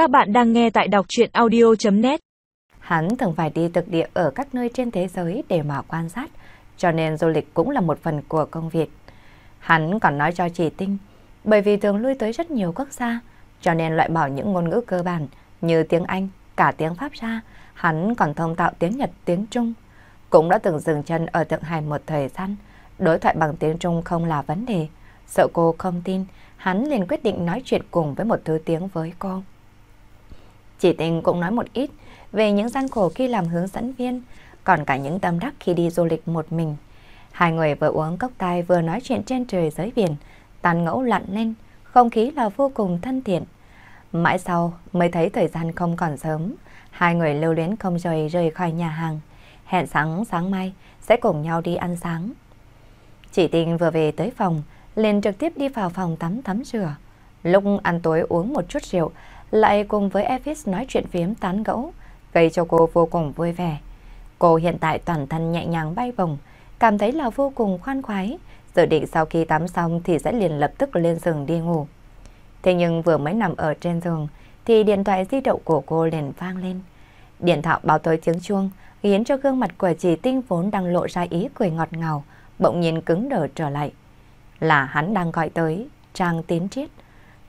Các bạn đang nghe tại đọc chuyện audio.net Hắn thường phải đi thực địa ở các nơi trên thế giới để mà quan sát, cho nên du lịch cũng là một phần của công việc. Hắn còn nói cho chị Tinh, bởi vì thường lui tới rất nhiều quốc gia, cho nên loại bỏ những ngôn ngữ cơ bản như tiếng Anh, cả tiếng Pháp ra, hắn còn thông tạo tiếng Nhật, tiếng Trung. Cũng đã từng dừng chân ở Thượng Hải một thời gian, đối thoại bằng tiếng Trung không là vấn đề. Sợ cô không tin, hắn liền quyết định nói chuyện cùng với một thứ tiếng với cô. Chỉ tình cũng nói một ít về những gian khổ khi làm hướng dẫn viên, còn cả những tâm đắc khi đi du lịch một mình. Hai người vừa uống cốc tai vừa nói chuyện trên trời dưới biển, tàn ngẫu lặn lên, không khí là vô cùng thân thiện. Mãi sau mới thấy thời gian không còn sớm, hai người lưu luyến không rời rời khỏi nhà hàng. Hẹn sáng sáng mai sẽ cùng nhau đi ăn sáng. Chỉ tình vừa về tới phòng, liền trực tiếp đi vào phòng tắm tắm rửa. Lúc ăn tối uống một chút rượu, lại cùng với Evis nói chuyện phiếm tán gẫu, gây cho cô vô cùng vui vẻ. Cô hiện tại toàn thân nhẹ nhàng bay bổng, cảm thấy là vô cùng khoan khoái, dự định sau khi tắm xong thì sẽ liền lập tức lên giường đi ngủ. Thế nhưng vừa mới nằm ở trên giường thì điện thoại di động của cô liền vang lên. Điện thoại báo tới tiếng chuông khiến cho gương mặt của chị Tinh vốn đang lộ ra ý cười ngọt ngào, bỗng nhiên cứng đờ trở lại. Là hắn đang gọi tới, Trang Tín Triết.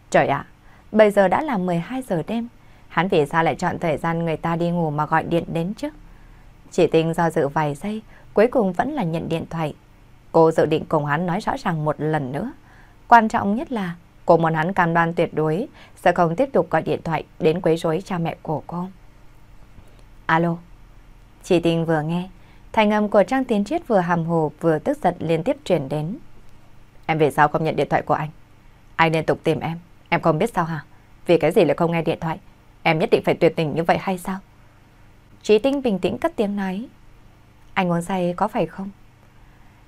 Trời ạ, bây giờ đã là 12 giờ đêm, hắn vì sao lại chọn thời gian người ta đi ngủ mà gọi điện đến chứ? Chỉ tình do dự vài giây, cuối cùng vẫn là nhận điện thoại. Cô dự định cùng hắn nói rõ ràng một lần nữa. Quan trọng nhất là cô muốn hắn cam đoan tuyệt đối sẽ không tiếp tục gọi điện thoại đến quấy rối cha mẹ của cô. Alo. Chỉ tình vừa nghe, thành âm của Trang Tiến Triết vừa hàm hồ vừa tức giận liên tiếp truyền đến. Em về sao không nhận điện thoại của anh? Anh liên tục tìm em, em không biết sao hả? Vì cái gì lại không nghe điện thoại? Em nhất định phải tuyệt tình như vậy hay sao? Trí tinh bình tĩnh cất tiếng nói. Anh uống say có phải không?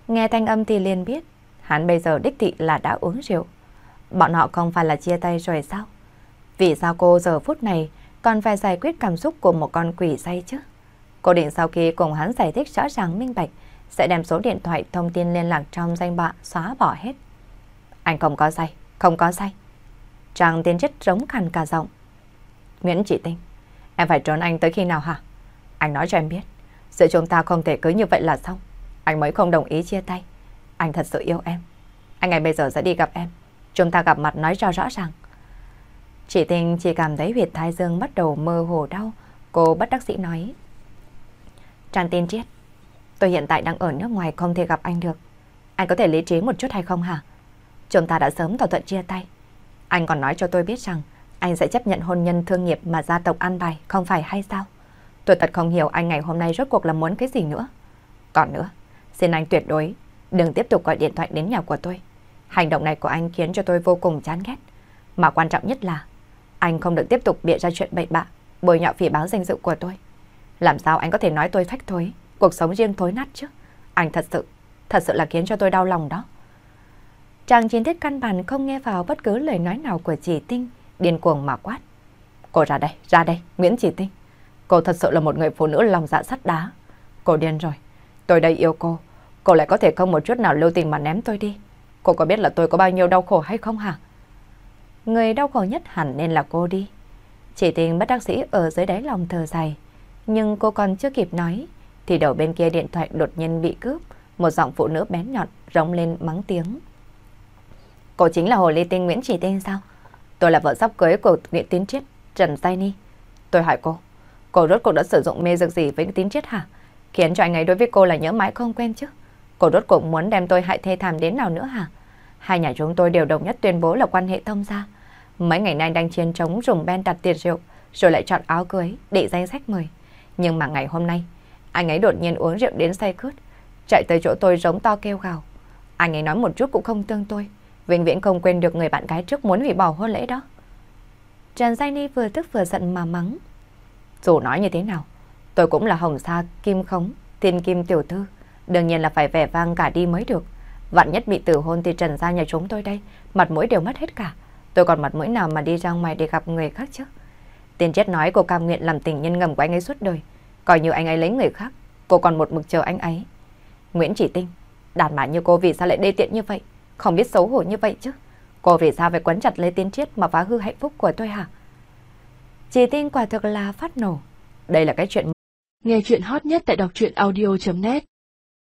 Nghe thanh âm thì liền biết, hắn bây giờ đích thị là đã uống rượu. Bọn họ không phải là chia tay rồi sao? Vì sao cô giờ phút này còn phải giải quyết cảm xúc của một con quỷ say chứ? Cô định sau khi cùng hắn giải thích rõ ràng minh bạch, sẽ đem số điện thoại thông tin liên lạc trong danh bạ xóa bỏ hết. Anh không có say, không có say. Trang tiên chất giống khàn cả giọng. Nguyễn Chỉ Tinh, em phải trốn anh tới khi nào hả? Anh nói cho em biết, giữa chúng ta không thể cứ như vậy là xong. Anh mới không đồng ý chia tay. Anh thật sự yêu em. Anh ngày bây giờ sẽ đi gặp em. Chúng ta gặp mặt nói cho rõ ràng. Chị Tinh chỉ cảm thấy huyệt thái dương bắt đầu mơ hồ đau. Cô bất đắc sĩ nói. Trang tin triết. Tôi hiện tại đang ở nước ngoài không thể gặp anh được. Anh có thể lý trí một chút hay không hả? Chúng ta đã sớm thỏa thuận chia tay. Anh còn nói cho tôi biết rằng anh sẽ chấp nhận hôn nhân thương nghiệp mà gia tộc an bài, không phải hay sao? Tôi thật không hiểu anh ngày hôm nay rốt cuộc là muốn cái gì nữa. Còn nữa, xin anh tuyệt đối đừng tiếp tục gọi điện thoại đến nhà của tôi. Hành động này của anh khiến cho tôi vô cùng chán ghét. Mà quan trọng nhất là anh không được tiếp tục bịa ra chuyện bậy bạ, bồi nhọ phỉ báo danh dự của tôi. Làm sao anh có thể nói tôi phách thối, cuộc sống riêng thối nát chứ? Anh thật sự, thật sự là khiến cho tôi đau lòng đó. Chàng chiến thiết căn bản không nghe vào bất cứ lời nói nào của chị Tinh, điên cuồng mà quát. Cô ra đây, ra đây, Nguyễn Chỉ Tinh. Cô thật sự là một người phụ nữ lòng dạ sắt đá. Cô điên rồi, tôi đây yêu cô. Cô lại có thể không một chút nào lưu tình mà ném tôi đi. Cô có biết là tôi có bao nhiêu đau khổ hay không hả? Người đau khổ nhất hẳn nên là cô đi. Chỉ tình bất đắc sĩ ở dưới đáy lòng thờ dài. Nhưng cô còn chưa kịp nói, thì đầu bên kia điện thoại đột nhiên bị cướp. Một giọng phụ nữ bén nhọn rống lên mắng tiếng. Cô chính là Hồ Ly Tinh Nguyễn Chỉ Tinh sao? Tôi là vợ sắp cưới của Nguyễn Tín Triết, Trần tây Ni. Tôi hỏi cô, cô rốt cuộc đã sử dụng mê dược gì với Tín Triết hả? Khiến cho anh ấy đối với cô là nhớ mãi không quên chứ? Cô rốt cuộc muốn đem tôi hại thê thảm đến nào nữa hả? Hai nhà chúng tôi đều đồng nhất tuyên bố là quan hệ thông gia. Mấy ngày nay đang chiến chống dùng ben đặt tiền rượu, rồi lại chọn áo cưới để danh sách mời. Nhưng mà ngày hôm nay, anh ấy đột nhiên uống rượu đến say cướt, chạy tới chỗ tôi giống to kêu gào. Anh ấy nói một chút cũng không tương tôi, vĩnh viễn không quên được người bạn gái trước muốn hủy bỏ hôn lễ đó. Trần Giai Ni vừa tức vừa giận mà mắng. Dù nói như thế nào, tôi cũng là hồng sa kim khống, thiên kim tiểu thư, đương nhiên là phải vẻ vang cả đi mới được. Vạn nhất bị tử hôn thì Trần gia nhà chúng tôi đây, mặt mũi đều mất hết cả. Tôi còn mặt mũi nào mà đi ra ngoài để gặp người khác chứ? Tiền chết nói cô cam nguyện làm tình nhân ngầm của anh ấy suốt đời. Coi như anh ấy lấy người khác, cô còn một mực chờ anh ấy. Nguyễn Chỉ Tinh, đàn bà như cô vì sao lại đê tiện như vậy? Không biết xấu hổ như vậy chứ? Cô vì sao phải quấn chặt lấy tiến triết mà phá hư hạnh phúc của tôi hả? Chỉ tin quả thực là phát nổ. Đây là cái chuyện... Nghe chuyện hot nhất tại đọc truyện audio.net